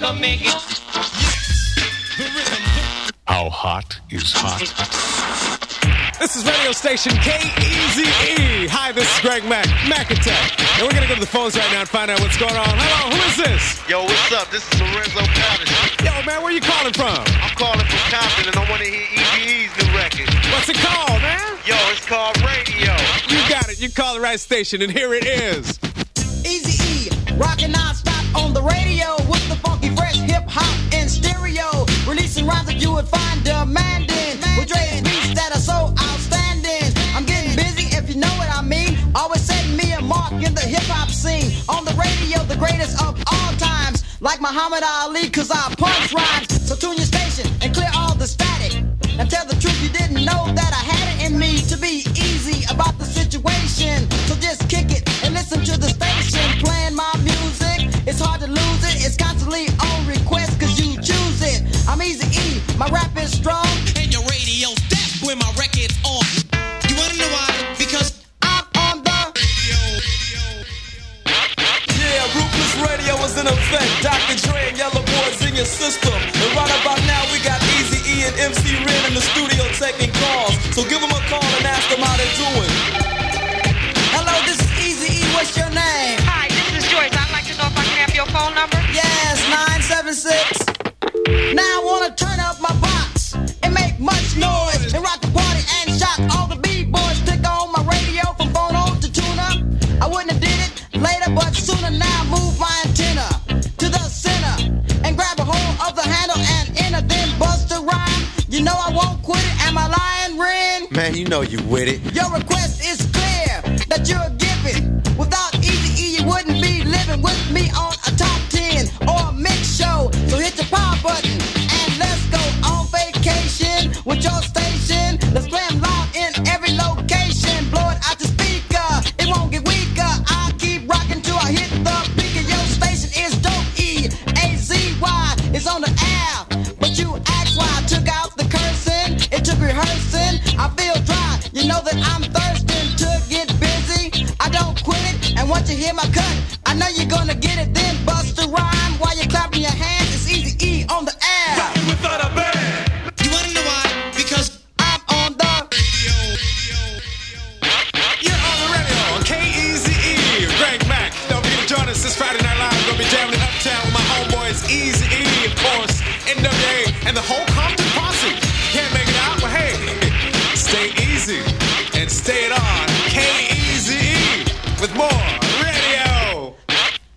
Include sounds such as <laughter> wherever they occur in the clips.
come make it. How hot is hot? This is radio station KEZE. Hi, this is Greg Mack, Mac Attack. And we're going to go to the phones right now and find out what's going on. Hello, who is this? Yo, what's up? This is Lorenzo Patterson. Yo, man, where you calling from? I'm calling from Compton and I want to hear Eazy-E's new record. What's it called, man? Yo, it's called Radio. You got it. You call the right station, and here it is. Easy E, rockin' non-stop on the radio with the funky fresh hip hop in stereo, releasing rhymes that you would find demanding. With Dre's beats that are so outstanding. I'm getting busy if you know what I mean. Always setting me a mark in the hip hop scene. On the radio, the greatest of all times, like Muhammad Ali, cause I punch rhymes. So tune your station and clear all the static. And tell the truth, you didn't know that I had it in me to be easy about the situation. So just kick it and listen to the station playing my music. It's hard to lose it, it's constantly on request cause you choose it. I'm easy E, my rap is strong. And your radio's deaf when my record's on. You wanna know why? Because I'm on the radio. Yeah, Ruthless Radio is in effect. Dr. Dre and Yella Boys in your system. And right about now, we got Easy E and MC Ren in the studio taking calls. So give them a call and ask them you know you with it. Your request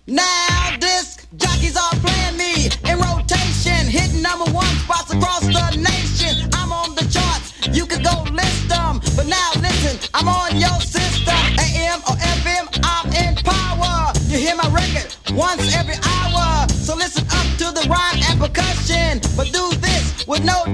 Now disc jockeys are playing me in rotation, hitting number one spots across the nation. I'm on the charts, you could go list them, but now listen, I'm on your system, AM or FM, I'm in power. You hear my record once every hour, so listen up to the rhyme and percussion, but do this with no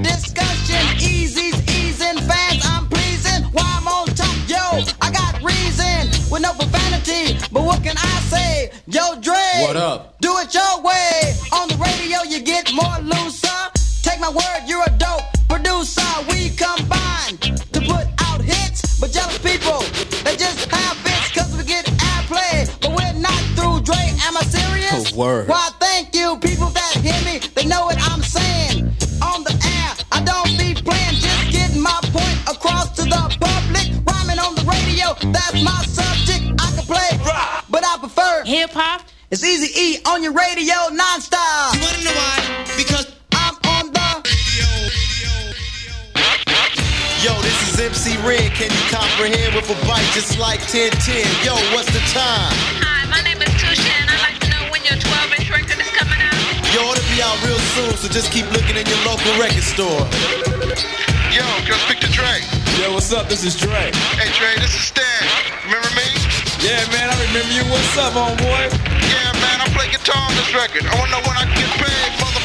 up? Do it your way. On the radio, you get more looser. Take my word, you're a dope producer. We combine to put out hits, but jealous people, they just have fits cause we get airplay. But we're not through, Dre. Am I serious? Oh, word. Why, thank you, people that hear me. They know what I'm saying. On the air, I don't be playing, just getting my point across to the public. Rhyming on the radio, that's my subject. I can play rock, but I prefer Hip hop. It's easy E on your radio non-stop. you wanna know why? Because I'm on the radio. Yo, this is MC Ren. Can you comprehend with a bite just like 1010? Yo, what's the time? Hi, my name is Tusha, and I'd like to know when your 12-inch record is coming out. Yo, it'll be out real soon, so just keep looking in your local record store. Yo, can I speak to Dre? Yo, what's up? This is Dre. Hey, Dre, this is Stan. Remember me? Yeah, man, I remember you. What's up, homeboy? Yeah, man, I play guitar on this record. I wanna know when I can get paid, mother.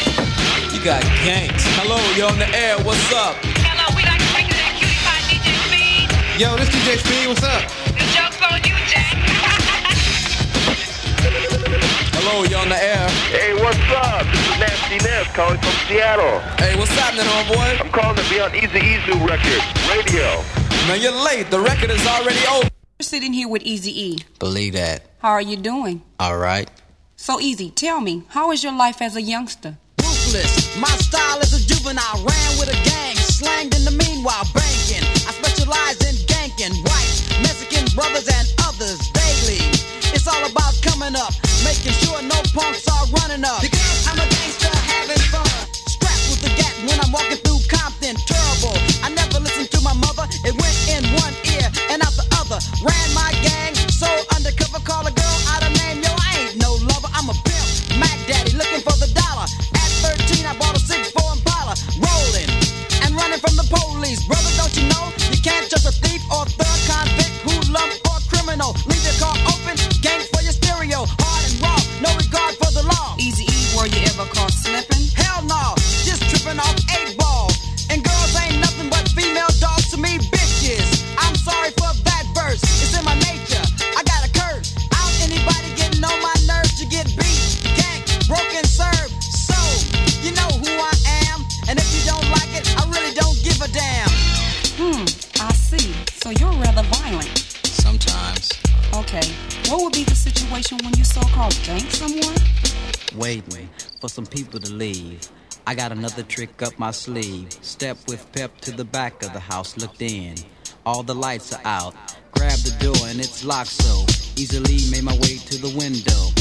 You got ganks. Hello, you on the air. What's up? Hello, we like to speak to that cutie pie DJ Speed. Yo, this DJ Speed, what's up? The joke's on you, Jack. <laughs> Hello, you on the air. Hey, what's up? This is Nasty Ness calling from Seattle. Hey, what's happening, homeboy? I'm calling to be on Eazy-E's new record, Radio. Man, you're late. The record is already over. We're sitting here with Easy E. Believe that. How are you doing? All right. So easy, tell me, how is your life as a youngster? Ruthless. My style is a juvenile. Ran with a gang, slanged in the meanwhile, banking. I specialize in ganking whites, Mexican brothers, and others daily. It's all about coming up, making sure no punks are running up. Because I'm a gangster having fun. Strapped with the gat when I'm walking through Compton. Terrible. I never listened to my mother. It went in one ear Ran my gang, so undercover. Call a girl out of name. Yo, I ain't no lover. I'm a pimp. Mac Daddy looking for the dollar. At 13, I bought a 6 4 Impala. Rolling and running from the police. Brother, I got another trick up my sleeve. Step with pep to the back of the house, looked in. All the lights are out. Grab the door and it's locked so easily made my way to the window.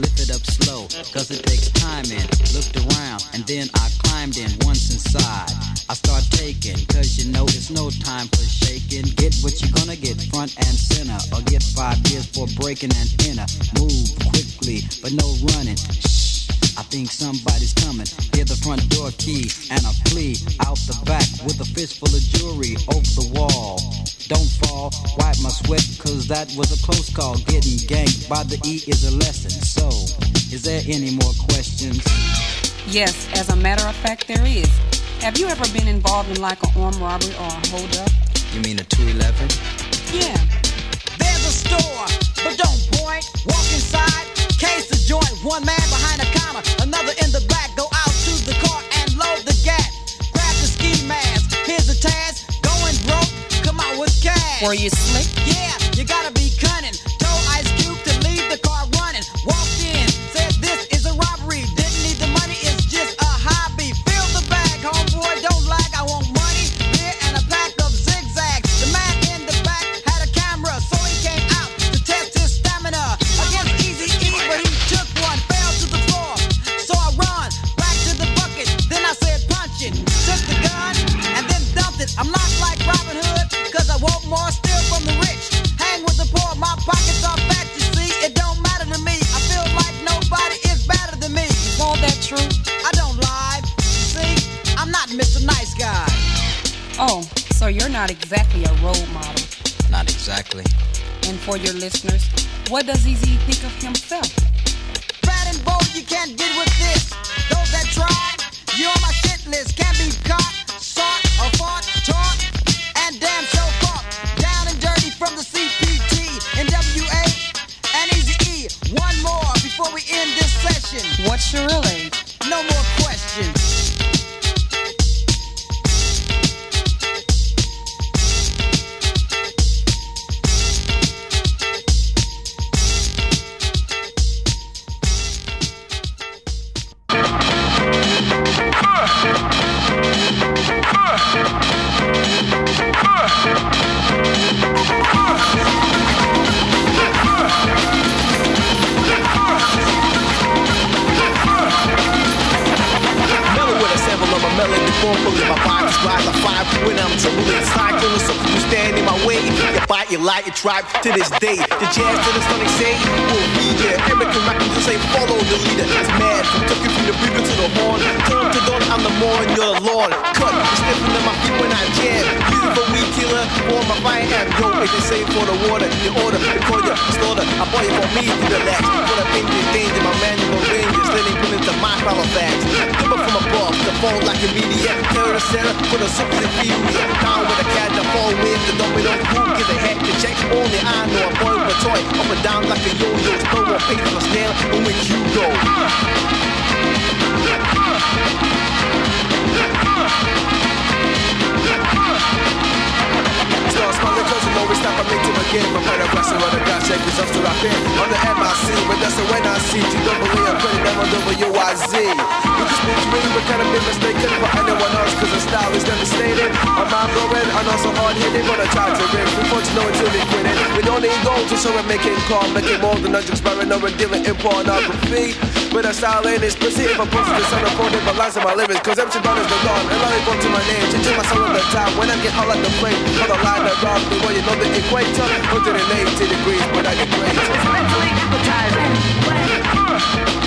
Lift it up slow, cause it takes time in. Looked around and then I climbed in once inside. I start taking, cause you know it's no time for shaking. Get what you're gonna get front and center, or get five years for breaking and enter. Move quickly, but no running. Shh. I think somebody's coming. Hear the front door key and a plea out the back with a fistful of jewelry over the wall. Don't fall, wipe my sweat, cause that was a close call. Getting ganked by the E is a lesson. So, is there any more questions? Yes, as a matter of fact, there is. Have you ever been involved in like an armed robbery or a holdup? You mean a 211? Yeah. There's a store, but don't point. Walk inside, Were you slick? Rise a five when I'm tumbling cycling something you stand in my way you fight you light you tribe to this day. The jazz to the sonic say will be there. American rap you say follow the leader. It's mad from Turkey from the bugle to the horn. Turn to dawn I'm the more and you're the lawn cut the sniffing of my feet when I jam. Music for for my fire amp yo if they say for the water you order they call you slaughter I bought you for me to relax for the danger danger my man you no rangers then they put into my facts Give up from above, the phone like a media. Carry the center with a super inferior. Down with a cat, the phone with the domino. Who gives a heck to check? Only I know a boy with a toy. Up and down like a yo-yo. More pace for snail on which you go. It's time I make to again. My of class around the shake is up to rap in. On the MIC, but that's the when I see T double A, I'm putting them on W-Y-Z. You can speak to me, but kind of be mistaken for anyone else, cause the style is devastating. I'm mind blowing, and also hard hitting, but I try to rip. Before you know until we quit it. We don't need gold to show it, making call, making more than a just barren or dealing in pornography. But that style ain't explicit if I post this on the phone, if I lines in my lyrics, cause empty dollars are gone. And I go to my name, changing my soul all the time. When I get hot like the flame, for the line that rock me, well, you know the equator, 180 degrees, but I get greater. It's mentally appetizing.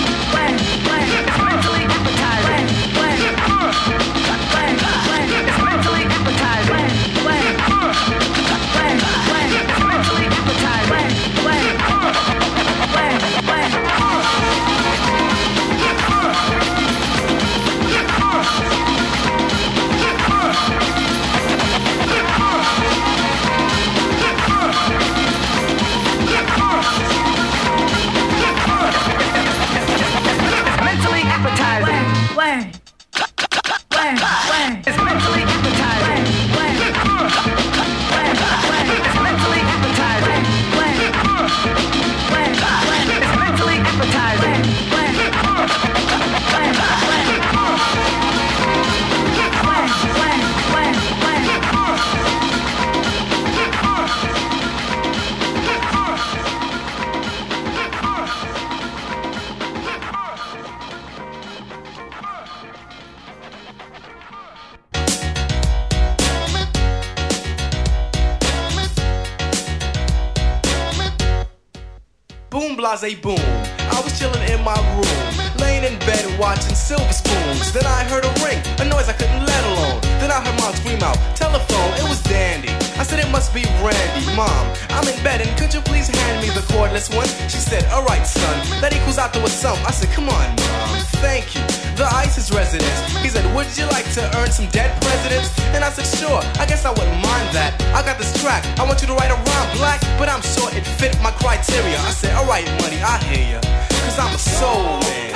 Blase, boom. I was chilling in my room, laying in bed and watching Silver Spoons. Then I heard a ring, a noise I couldn't let alone. Then I heard mom scream out, telephone, it was Dandy. I said it must be Randy. Mom, I'm in bed and could you please hand me the cordless one? She said, alright son, that equals out to a sum. I said, come on mom, thank you. The ISIS residence. He said, would you like to earn some dead presidents? And I said, sure, I guess I wouldn't mind that. I got this track, I want you to write a rhyme black, but I'm sure it fit my criteria. I said, alright money, I hear ya. Cause I'm a soul man.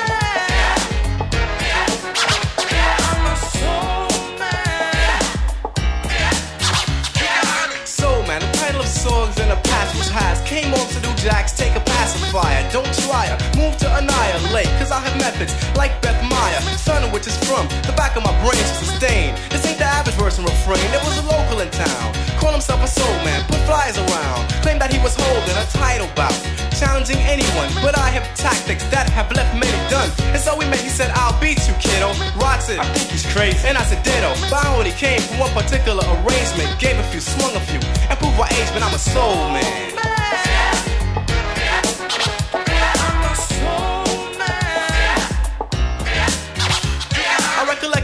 Past came on to do jacks, take a pacifier, don't try her, move to annihilate, cause I have methods like Beth Meyer, son of which is from the back of my brain to sustain. This ain't the average verse and refrain, there was a local in town, call himself a soul man, put flyers around, claimed that he was holding a title bout, challenging anyone, but I have tactics that have left many done. And so we met, he said, I'll beat you, kiddo. Rocks it. I think he's crazy. And I said, ditto. But I only came from one particular arrangement, gave a few, swung a few, and proved my age, but I'm a soul man.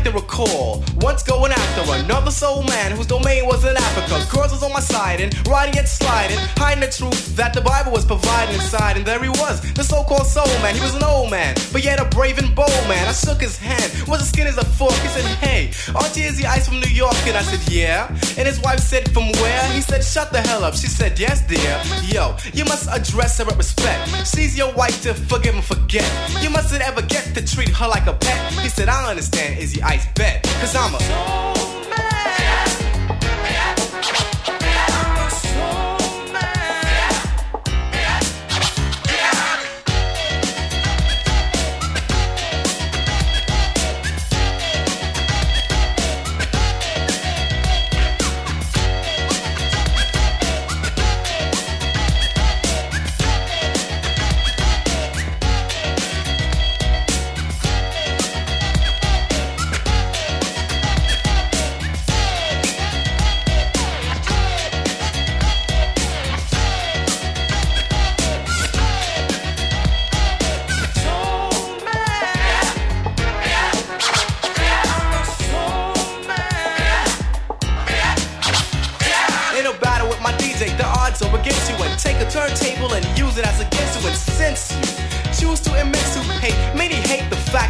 Recollect recall once going after another soul man whose domain was in Africa. Girls was on my side and riding and sliding, hiding the truth that the Bible was providing inside. And there he was, the so-called soul man. He was an old man, but yet a brave and bold man. I shook his hand, was as skin as a fork. He said, Hey, aren't you Izzy Ice from New York? And I said, Yeah. And his wife said, From where? He said, Shut the hell up. She said, Yes, dear. Yo, you must address her with respect. She's your wife to forgive and forget. You mustn't ever get to treat her like a pet. He said, I understand, Izzy Ice bet. Cause I'm a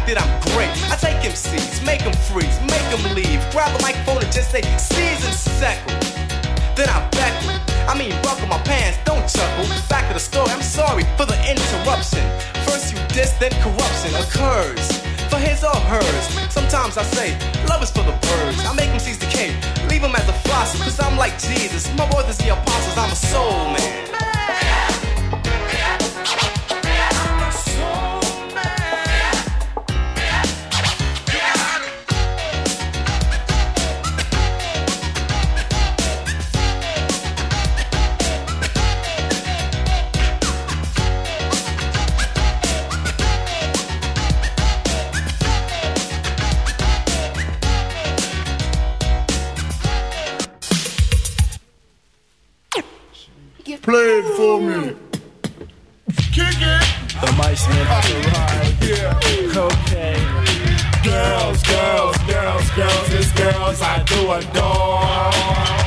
that I'm great. I take MCs, make them freeze, make them leave. Grab the microphone and just say, season second. Then I beckon. I mean, buckle my pants, don't chuckle. Back to the story, I'm sorry for the interruption. First you diss, then corruption occurs. for his or hers. Sometimes I say, love is for the birds. I make them seize the cake, leave them as a fossil, cause I'm like Jesus. My boys is the apostles, I'm a soul man. For me. Kick it. The mice man has arrived. Yeah. Okay. Girls, girls, girls, girls, it's girls I do adore.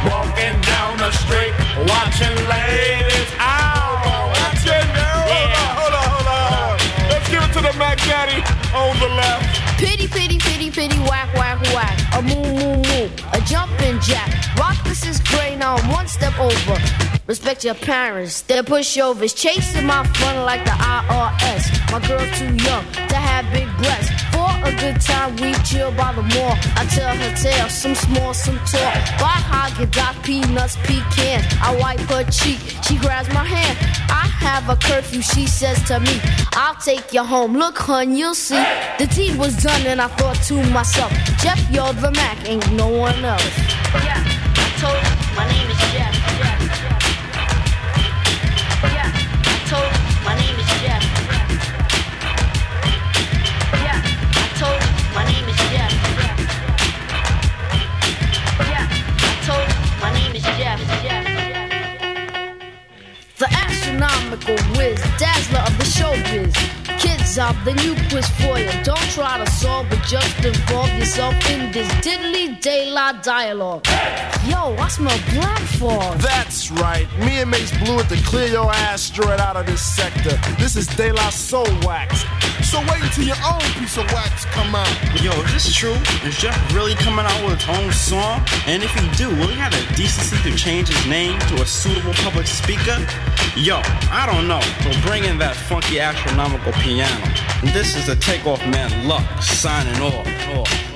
Walking down the street, watching ladies. Ow! Watching now. Hold on, hold on, hold on, hold on. Let's give it to the Mac Daddy on the left. Pity, pity, pity, pity, whack, whack, whack. A moo, moo, moo. A jumping jack. Rock, this is great, now I'm one step over. Respect your parents, they're pushovers. Chasing my fun like the IRS. My girl's too young to have big breasts. For a good time, we chill by the mall. I tell her tale, some small, some tall. Buy Haagen-Dazs, peanuts, pecans. I wipe her cheek, she grabs my hand. I have a curfew, she says to me, I'll take you home. Look, hun, you'll see. The deed was done, and I thought to myself, Jeff, you're the Mac, ain't no one else. Yeah, I told my name dazzler of the showbiz. Kids out the new quiz for you. Don't try to solve it, just involve yourself in this diddly daylight dialogue. Yo, I smell black fog. That's right. Me and Mace blew it to clear your ass straight out of this sector. This is Daylight Soul Wax. So wait until your own piece of wax come out. Yo, is this true? Is Jeff really coming out with his own song? And if he do, will he have the decency to change his name to a suitable public speaker? Yo, I don't know. So bring in that funky astronomical piano. And this is the takeoff man Luck signing off. off,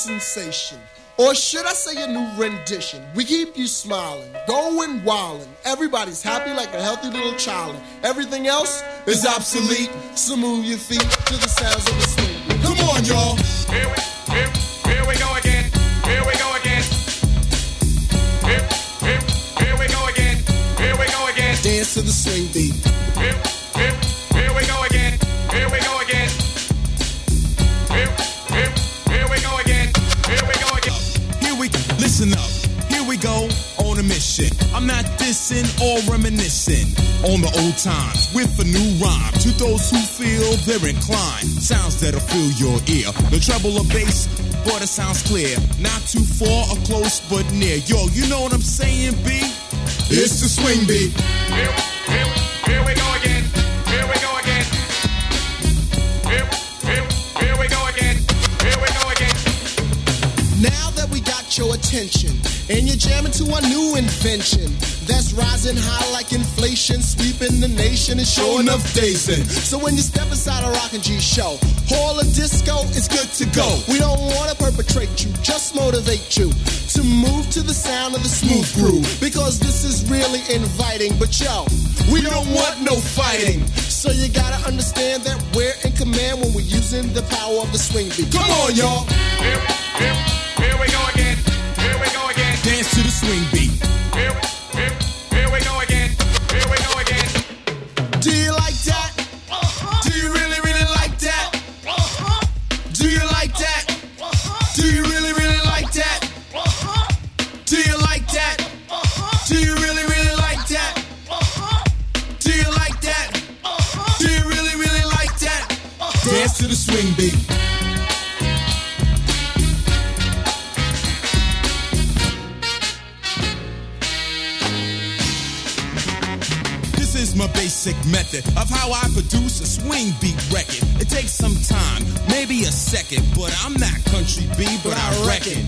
sensation. Or should I say a new rendition? We keep you smiling, going wildin'. Everybody's happy like a healthy little child. Everything else is obsolete. So move your feet to the sounds of the swing. Come on, y'all. Here we, here, here we go again. Here we go again. Here, here, here we go again. Here we go again. Dance to the swing beat. Not dissing or reminiscing on the old times with a new rhyme to those who feel they're inclined. Sounds that'll fill your ear. The treble or bass, but it sounds clear. Not too far or close, but near. Yo, you know what I'm saying, B? It's the swing beat. Here, here, here we go again. Here we go again. Here, here, here we go again. Here we go again. Now that we got your attention and you're jamming to our new invention that's rising high like inflation, sweeping the nation and showing up dazing. So when you step inside a rockin' G show, hall or disco, it's good to go. We don't wanna perpetrate you, just motivate you to move to the sound of the smooth groove because this is really inviting. But yo, we don't want no fighting. So you gotta understand that we're in command when we're using the power of the swing beat. Come on, y'all. Here, here, here we go again. Here we go again. Dance to the swing beat. Here, here, here we go again. Here we go again. Do you like that? Uh-huh. Do you really, really like that? Uh-huh. Do you like that? Uh-huh. Do you really, really like that? Do you like that? Do you really, really like that? Do you like that? Do you really, really like that? Dance to the swing beat. Basic method of how I produce a swing beat record. It takes some time, maybe a second, but I'm not country B, but I reckon.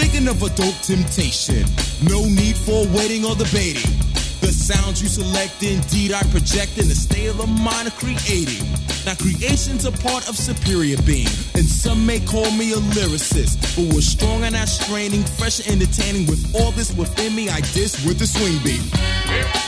Thinking of a dope temptation, no need for waiting or debating. The sounds you select, indeed, I project in a state of mind of creating. Now, creation's a part of superior being, and some may call me a lyricist, but we're strong and not straining, fresh and entertaining. With all this within me, I diss with the swing beat.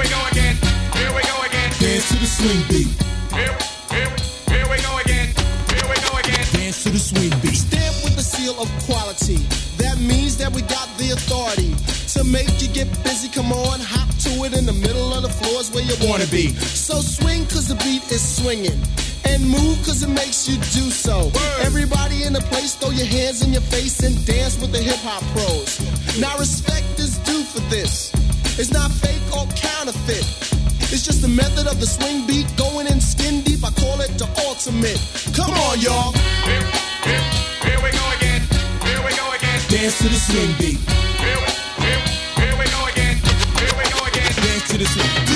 Here we go again. Here we go again. Dance to the swing beat. Here, here, here we go again. Here we go again. Dance to the swing beat. Stamp with the seal of quality. That means that we got the authority to make you get busy. Come on, hop to it in the middle of the floors where you wanna be. So swing cause the beat is swinging. And move cause it makes you do so. Everybody in the place, throw your hands in your face and dance with the hip hop pros. Now respect is due for this. It's not fake or counterfeit. It's just the method of the swing beat going in skin deep. I call it the ultimate. Come on, y'all. Here, here, here we go again. Here we go again. Dance to the swing beat. Here, here, here we go again. Here we go again. Dance to the swing. Do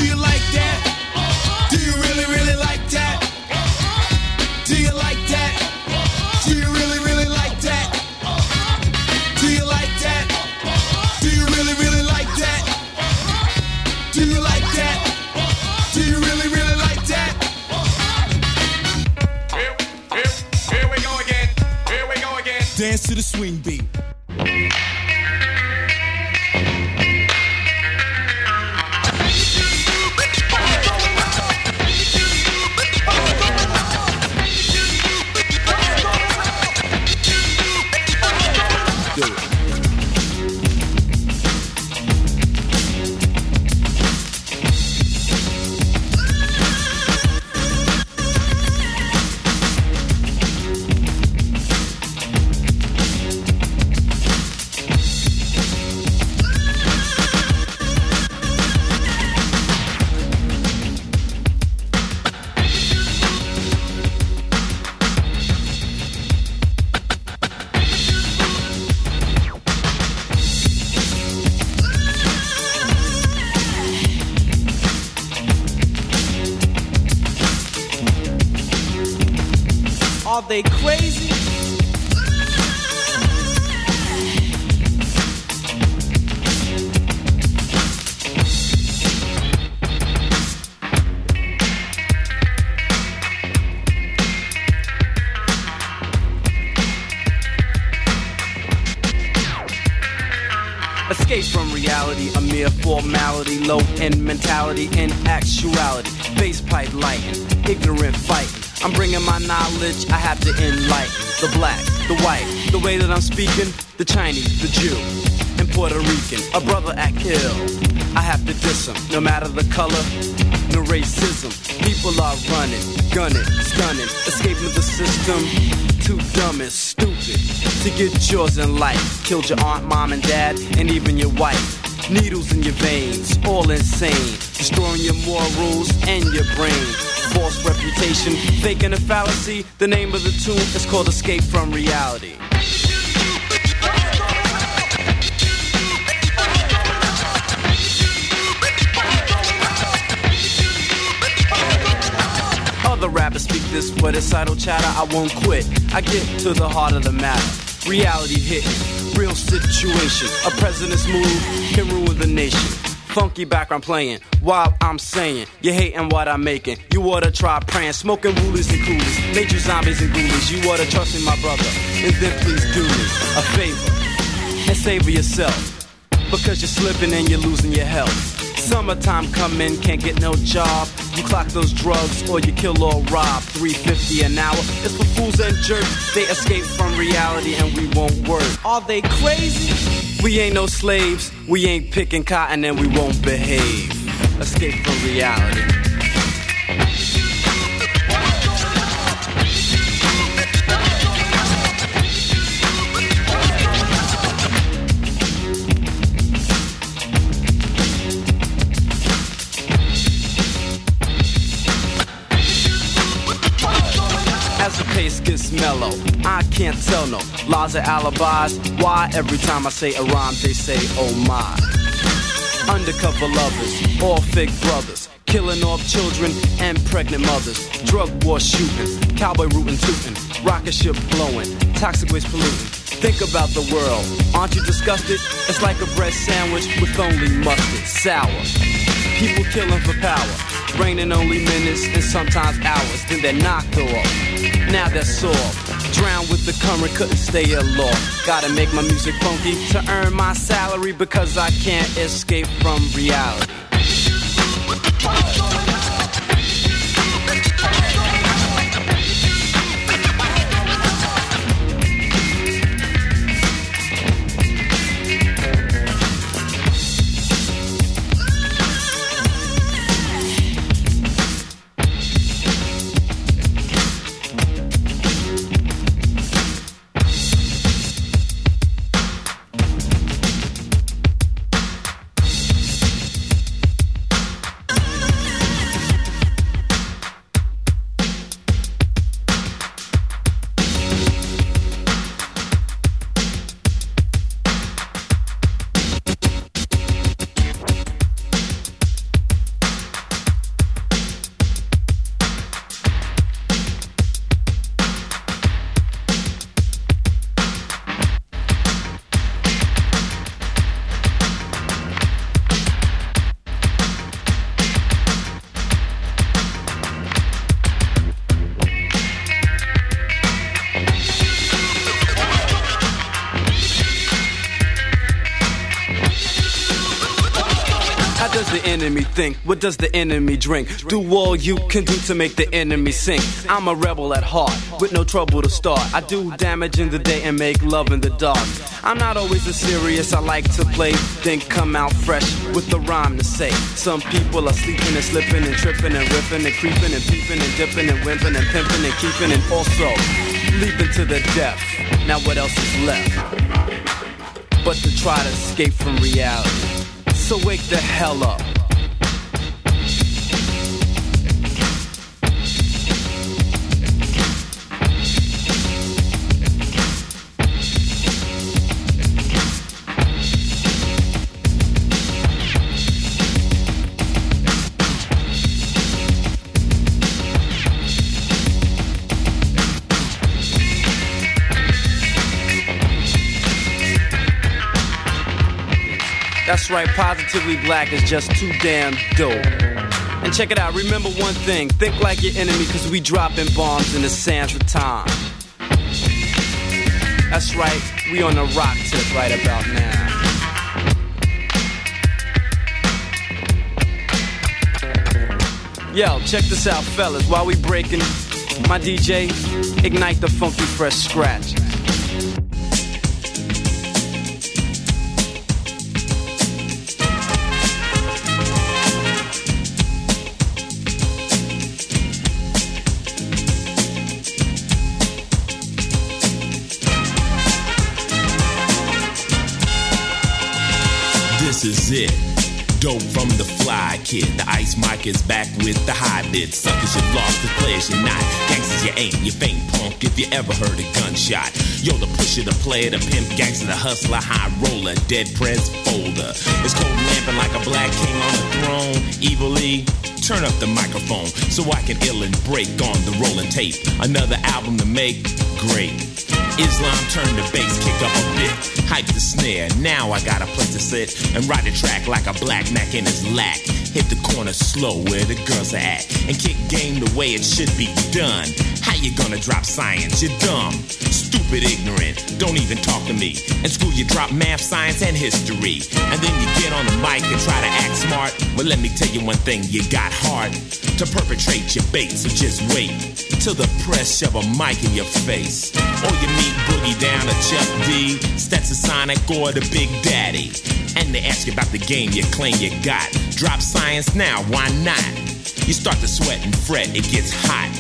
to the swing beat. Way that I'm speaking, the Chinese, the Jew, and Puerto Rican, a brother act ill. I have to diss him, no matter the color, no racism. People are running, gunning, stunning, escaping the system. Too dumb and stupid to get yours in life. Killed your aunt, mom, and dad, and even your wife. Needles in your veins, all insane. Destroying your morals and your brain. False reputation, faking a fallacy. The name of the tune is called Escape from Reality. Other rappers speak this, but it's idle chatter. I won't quit. I get to the heart of the matter. Reality hitting, real situation. A president's move can ruin the nation. Funky background playing while I'm saying you hating what I'm making. You oughta try praying, smoking rulers and coolers, nature zombies and ghoulies. You oughta trust me, my brother, and then please do me a favor and savor yourself because you're slipping and you're losing your health. Summertime coming, can't get no job. You clock those drugs or you kill or rob. 350 an hour. It's for fools and jerks. They escape from reality and we won't work. Are they crazy? We ain't no slaves. We ain't picking cotton and we won't behave. Escape from reality. Gets mellow. I can't tell no lies or alibis. Why every time I say a rhyme, they say, oh my. Undercover lovers, all fake brothers. Killing off children and pregnant mothers. Drug war shooting, cowboy rootin' tootin', rocket ship blowing, toxic waste polluting. Think about the world. Aren't you disgusted? It's like a bread sandwich with only mustard, sour. People killing for power. Raining only minutes and sometimes hours. Then they're knocked off. Now they're sore. Drowned with the current, couldn't stay aloft. Gotta make my music funky to earn my salary because I can't escape from reality. Think? What does the enemy drink? Do all you can do to make the enemy sink. I'm a rebel at heart, with no trouble to start. I do damage in the day and make love in the dark. I'm not always as serious, I like to play, then come out fresh with the rhyme to say. Some people are sleeping and slipping and tripping and ripping and creeping and peeping and dipping and wimping and pimping and keeping and also leaping to the death. Now what else is left? But to try to escape from reality. So wake the hell up. That's right, positively black is just too damn dope. And check it out, remember one thing think like your enemy, cause we dropping bombs in the sands of time. That's right, we on the rock tip right about now. Yo, check this out, fellas. While we breaking, my DJ, ignite the funky fresh scratch. The kid. The ice mic is back with the high bit. Suckers, you lost, the players, you're not. Gangsters, you ain't. You faint punk if you ever heard a gunshot. Yo, the pusher, the player, the pimp, gangster, the hustler, high roller, dead press folder. It's cold lamping like a black king on a throne. Evilly, turn up the microphone so I can ill and break on the rolling tape. Another album to make, great. Islam turned the bass kick up a bit. Hype the snare, now I got a place to sit and ride the track like a black Mac in his lack. Hit the corner slow where the girls are at and kick game the way it should be done. How you gonna drop science? You're dumb, stupid, ignorant. Don't even talk to me. In school you drop math, science, and history, and then you get on the mic and try to act smart. But let me tell you one thing: you got heart to perpetrate your bait. So just wait till the press shove a mic in your face, or you meet Boogie down at Chuck D, Stetsasonic, or the Big Daddy, and they ask you about the game you claim you got. Drop science now, why not? You start to sweat and fret, it gets hot.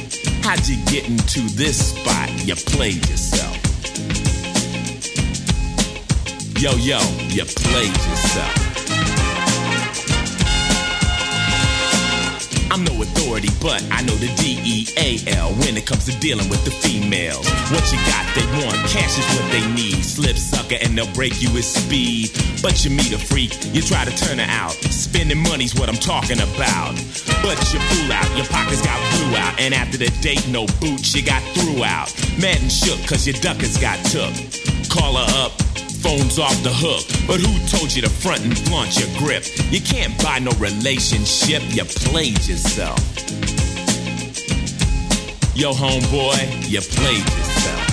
How'd you get into this spot? You played yourself. Yo, yo, you played yourself. I'm no authority, but I know the D-E-A-L when it comes to dealing with the females. What you got, they want. Cash is what they need. Slip sucker and they'll break you with speed. But you meet a freak, you try to turn her out. Spending money's what I'm talking about. But you fool out, your pockets got blew out. And after the date, no boots, you got threw out. Mad and shook, cause your duckers got took. Call her up, phone's off the hook. But who told you to front and flaunt your grip? You can't buy no relationship, you played yourself. Yo, homeboy, you played yourself.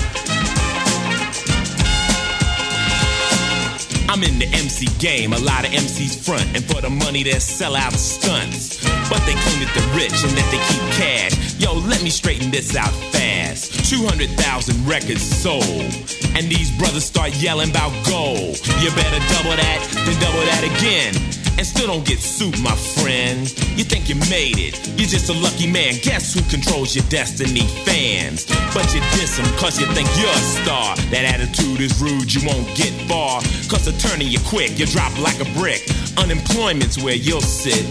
I'm in the MC game, a lot of MCs front, and for the money they sell out stunts. But they claim that they're rich and that they keep cash. Yo, let me straighten this out fast. 200,000 records sold, and these brothers start yelling about gold. You better double that, then double that again. And still don't get sued, my friend. You think you made it, you're just a lucky man. Guess who controls your destiny? Fans. But you diss them cause you think you're a star. That attitude is rude, you won't get far. Cause turning you quick, you drop like a brick. Unemployment's where you'll sit.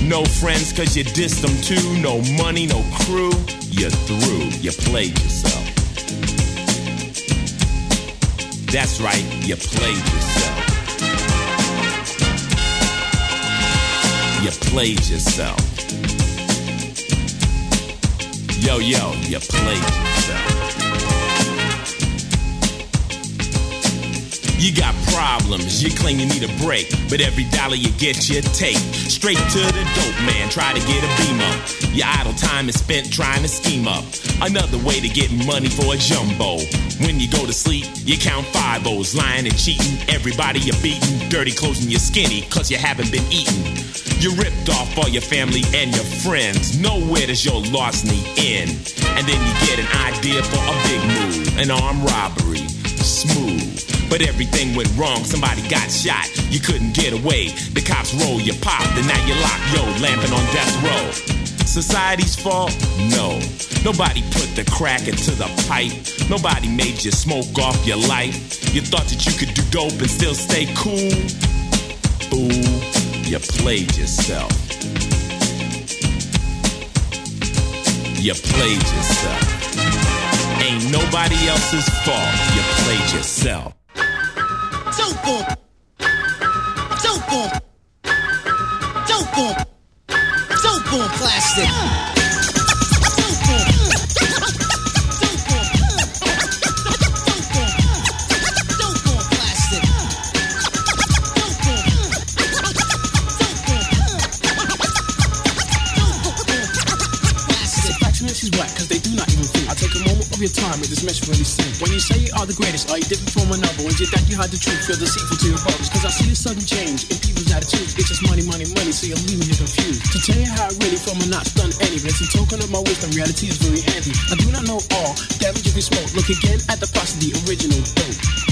No friends cause you dissed them too. No money, no crew. You're through, you played yourself. That's right, you played yourself. Played yourself. Yo, yo, you played yourself. You got problems, you claim you need a break, but every dollar you get, you take. Straight to the dope man, try to get a beam up. Your idle time is spent trying to scheme up. Another way to get money for a jumbo. When you go to sleep, you count five O's, lying and cheating. Everybody you're beating, dirty clothes and you're skinny, cause you haven't been eating. You ripped off all your family and your friends. Nowhere does your larceny end. And then you get an idea for a big move, an armed robbery. Smooth. But everything went wrong, somebody got shot. You couldn't get away. The cops roll you popped, and now you're locked, yo, lamping on death row. Society's fault? No. Nobody put the crack into the pipe. Nobody made you smoke off your life. You thought that you could do dope and still stay cool? Fool, you played yourself. You played yourself. Ain't nobody else's fault. You played yourself. On. Dope on. Dope on. Dope on plastic. Of your time with this message really sing. When you say you are the greatest, are you different from another? When you that you hide the truth, feel deceitful to your brothers. Cause I see a sudden change in people's attitudes. It's just money, money, money, so you're leaving here confused. To tell you how I really feel, I'm not done any. But it's a token of my wisdom, reality is very handy. I do not know all, damage if you smoke. Look again at the the original dope.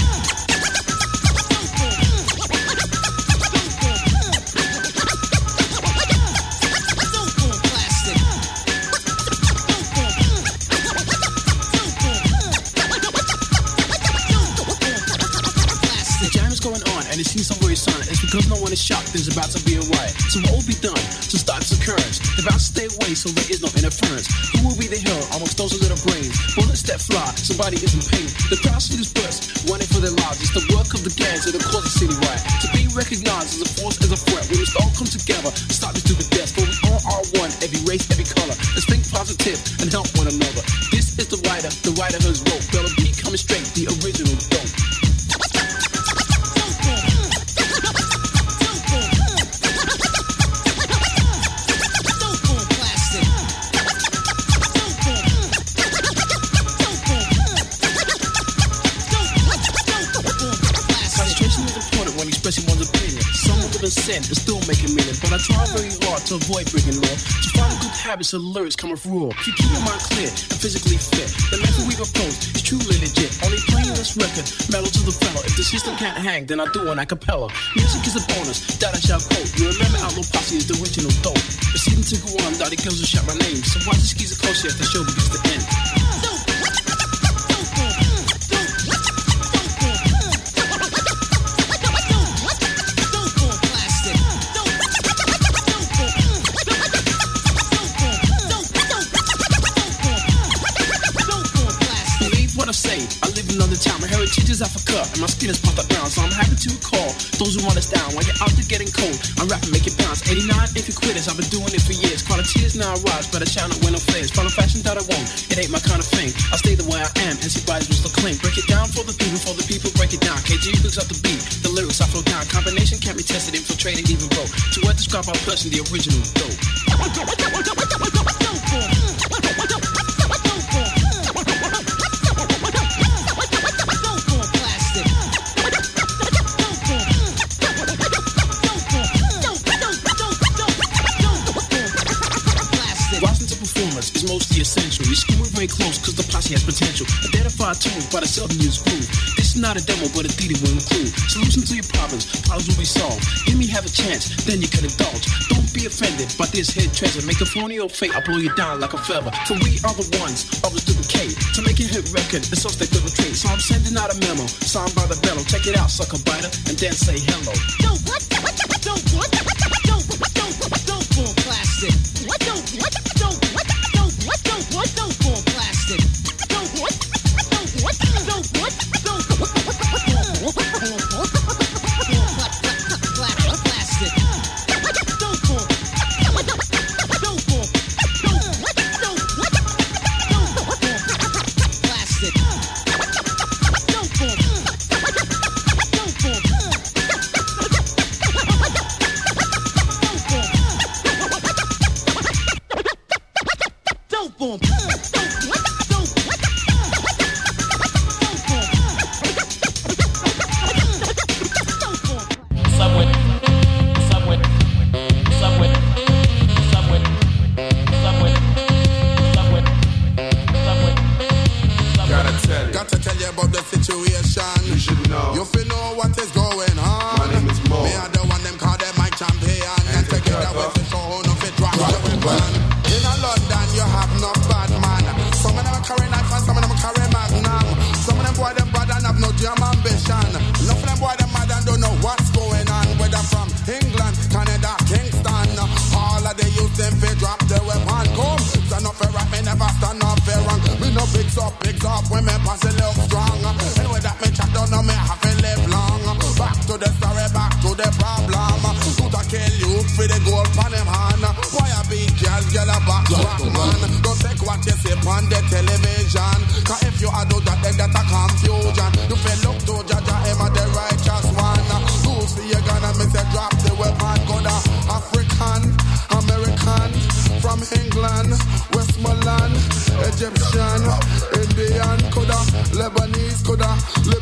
Occurrence? They're stay away so there is no interference. Who will be the hero amongst those with little brains? Bullets that fly, somebody is in pain. The crowd see this burst, running for their lives. It's the work of the gangs that have caused the city riot. To be recognized as a force, as a threat, we must all come together. Stop this stupid death, for we all are one. Every race, every color. Let's think positive and help one another. This is the writer, the writer who's wrote. Better be coming straight, the original and but I try very hard to avoid breaking law. To find good habits the lyrics come off raw. Keep your mind clear and physically fit. The method we propose is truly legit. Only playing this record, metal to the fellow. If the system can't hang, then I do an acapella. Music is a bonus that I shall quote. You remember Outlaw Posse is the original dope. Proceeding to go on, Dottie girls will shout my name. So why the skis are close yet the show begins to end. Is Africa, and my skin is puffed up brown. So I'm happy to call those who want us down. While you're out there getting cold, I'm rapping, make it bounce. 89, if you quit us, I've been doing it for years. Quality is now rise, but I shall not win no flares. Follow fashion that I won't, it ain't my kind of thing. I stay the way I am, and see bodies will still clean. Break it down for the people, for the people, break it down. KG looks up the beat, the lyrics I flow down. Combination can't be tested, infiltrated, even broke. To what describe our person, the original dope. The seldom used groove. This is not a demo, but a theory will include solutions to your problems. Problems will be solved. Give me have a chance, then you can indulge. Don't be offended by this hidden treasure. Make a phony or fake, I'll blow you down like a feather. For we are the ones, others duplicate. To make a hit record, it's us that infiltrate. So I'm sending out a memo, signed by the bellow. Check it out, sucker biter, and then say hello. Don't what?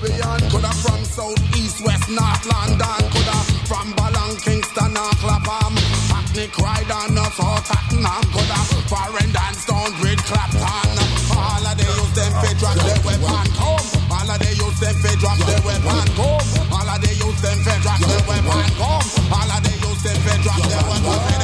Libyan, coulda from South, East, West, North London, coulda from Balong, Kingston, or Clapham, Hackney, Croydon, or South Tottenham, coulda foreign dance, Stonebridge, Clapton. All of they use them fi drop their weapon, come. All of they use them fi drop their weapon, come. All of they use them fi drop their weapon, come. All of they use them fi drop their weapon.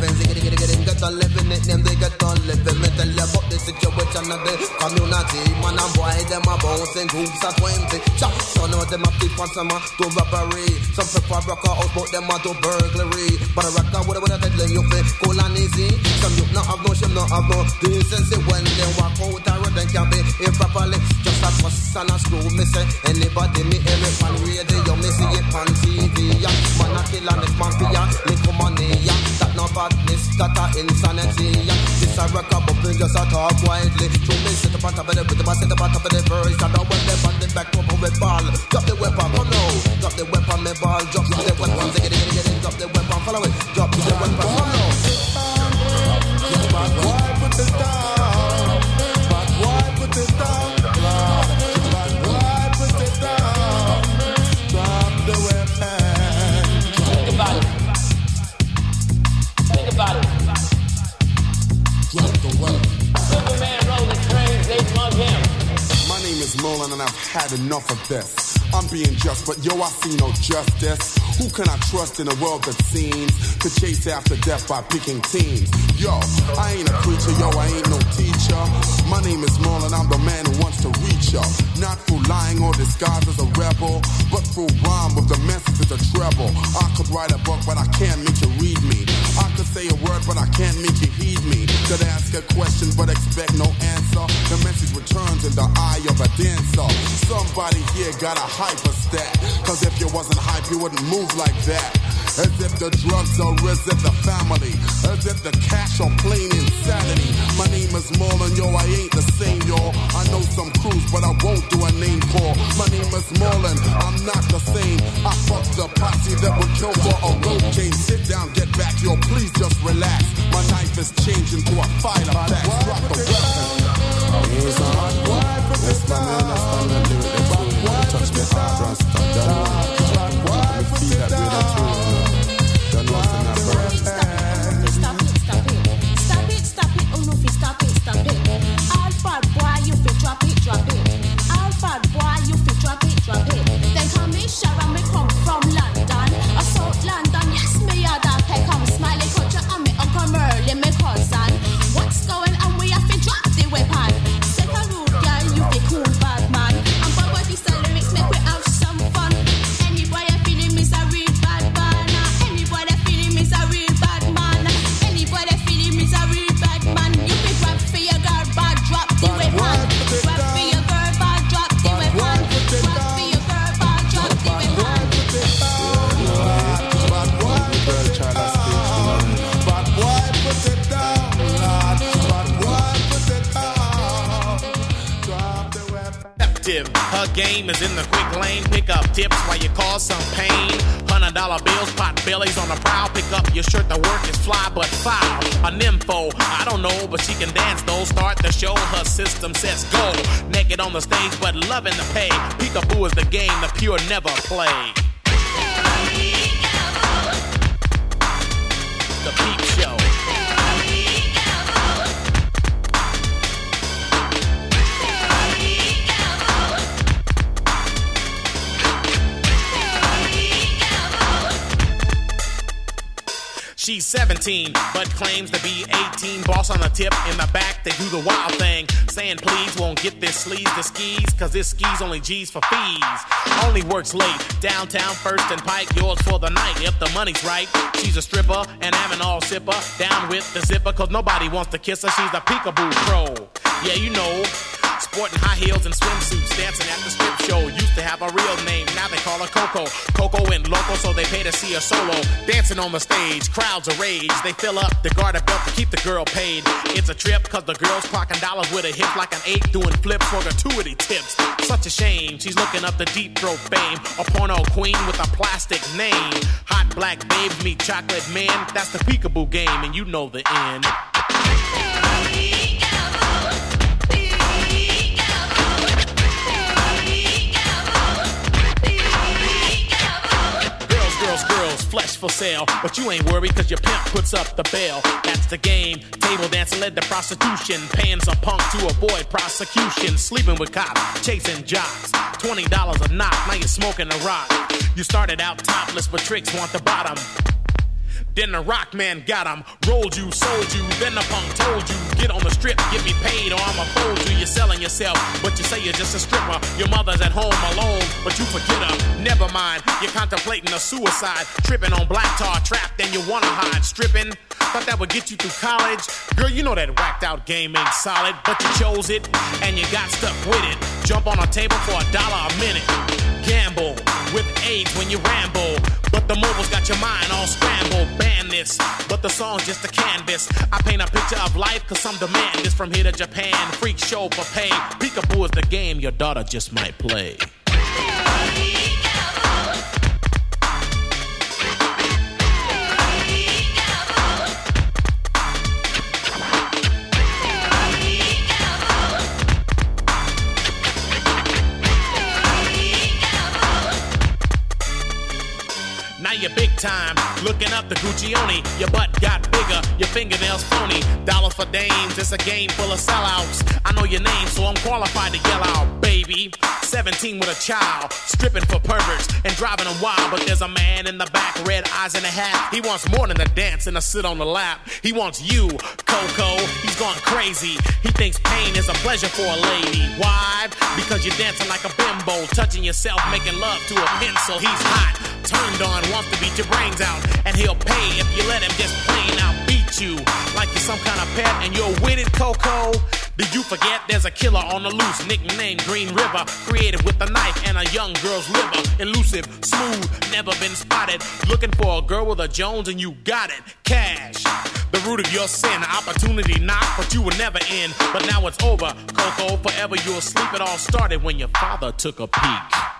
Living. Get it, get all living nickname, they all living. Me tell you about the situation of the community. Man and boy, them a bounce in groups of 20. Chop, some of them a flip and some a do robbery. Some prefer rock a house, but them a do burglary. But a rocker with a with a deadly, you feel cool and easy. Some you not have no shame, not have no decency. When they walk out, a road, they can be improperly. Just a fuss and a screw, me say. Anybody me hear it on radio, me see it on TV. Yeah. Man a kill and for ya, little money. Yeah. That no badness, that a insanity. Yeah. This a record, but we just a talk widely. True me sit up on top of the rhythm, I sit up on top of the verse. I when they on the back up with ball. Drop the weapon, oh come now. Drop the weapon, me ball. Drop the see no justice. Who can I trust in a world that seems to chase after death by picking teams? Yo, I ain't a preacher, yo, I ain't no teacher. My name is Marlon, I'm the man who wants to reach ya. Not through lying or disguise as a rebel, but through rhyme with the message as a treble. I could write a book, but I can't make you read me. I could say a word, but I can't make you heed me. Could ask a question, but expect no answer. The message returns in the eye of a dancer. Somebody here got a hyperstat. Cause if you wasn't hype, you wouldn't move like that. As if the drugs are is it the family. As if the cash are plain insanity. My name is Marlon, yo, I ain't the same, y'all. I know some crews, but I won't do a name call. My name is Marlon, I'm not the same. I fuck the posse that would kill for a road chain. Sit down, get back, yo, please just relax. My knife is changing to a fighter fast. Drop the weapon. She's 17, but claims to be 18. Boss on the tip, in the back, they do the wild thing. Saying please won't get this sleaze to skis, cause this skis only G's for fees. Only works late, downtown, first and pike, yours for the night, if the money's right. She's a stripper, and I'm an all sipper. Down with the zipper, cause nobody wants to kiss her. She's a peekaboo pro. Yeah, you know. Sporting high heels and swimsuits, dancing at the strip show. Used to have a real name, now they call her Coco. Coco and Loco, so they pay to see her solo. Dancing on the stage, crowds are rage. They fill up the garter belt to keep the girl paid. It's a trip, cause the girl's clocking dollars with a hip like an eight, doing flips for gratuity tips. Such a shame, she's looking up the deep throat fame. A porno queen with a plastic name. Hot black babe meet chocolate man. That's the peekaboo game, and you know the end. Flesh for sale. But you ain't worried cause your pimp puts up the bail. That's the game. Table dancing led to prostitution. Paying some punk to avoid prosecution. Sleeping with cops, chasing jocks. $20 a knock, now you're smoking a rock. You started out topless, but tricks want the bottom. Then the rock man got him, rolled you, sold you. Then the punk told you, get on the strip, get me paid, or I'ma fold you. You're selling yourself, but you say you're just a stripper. Your mother's at home alone, but you forget her. Never mind, you're contemplating a suicide. Tripping on black tar trap, then you wanna hide. Stripping, thought that would get you through college. Girl, you know that whacked out game ain't solid, but you chose it, and you got stuck with it. Jump on a table for a dollar a minute. Gamble with AIDS when you ramble. The mobile's got your mind all scrambled. Ban this, but the song's just a canvas. I paint a picture of life cause some demand this from here to Japan. Freak show for pay. Peekaboo is the game your daughter just might play. Time, looking up the Guccione. Your butt got bigger, your fingernails phony. Dollar for dames, it's a game full of sellouts. I know your name, so I'm qualified to yell out, baby. 17 with a child, stripping for perverts and driving them wild. But there's a man in the back, red eyes and a hat. He wants more than a dance and a sit on the lap. He wants you, Coco. He's gone crazy. He thinks pain is a pleasure for a lady. Why? Because you're dancing like a bimbo, touching yourself, making love to a pencil. He's hot, turned on, wants to beat your brains out. And he'll pay if you let him just plain out beat you like you're some kind of pet and you're with it, Coco. Did you forget there's a killer on the loose, nicknamed Green River, created with a knife and a young girl's liver. Elusive, smooth, never been spotted. Looking for a girl with a Jones and you got it. Cash, the root of your sin. Opportunity knocked, but you were never in. But now it's over, Coco. Forever you'll sleep. It all started when your father took a peek.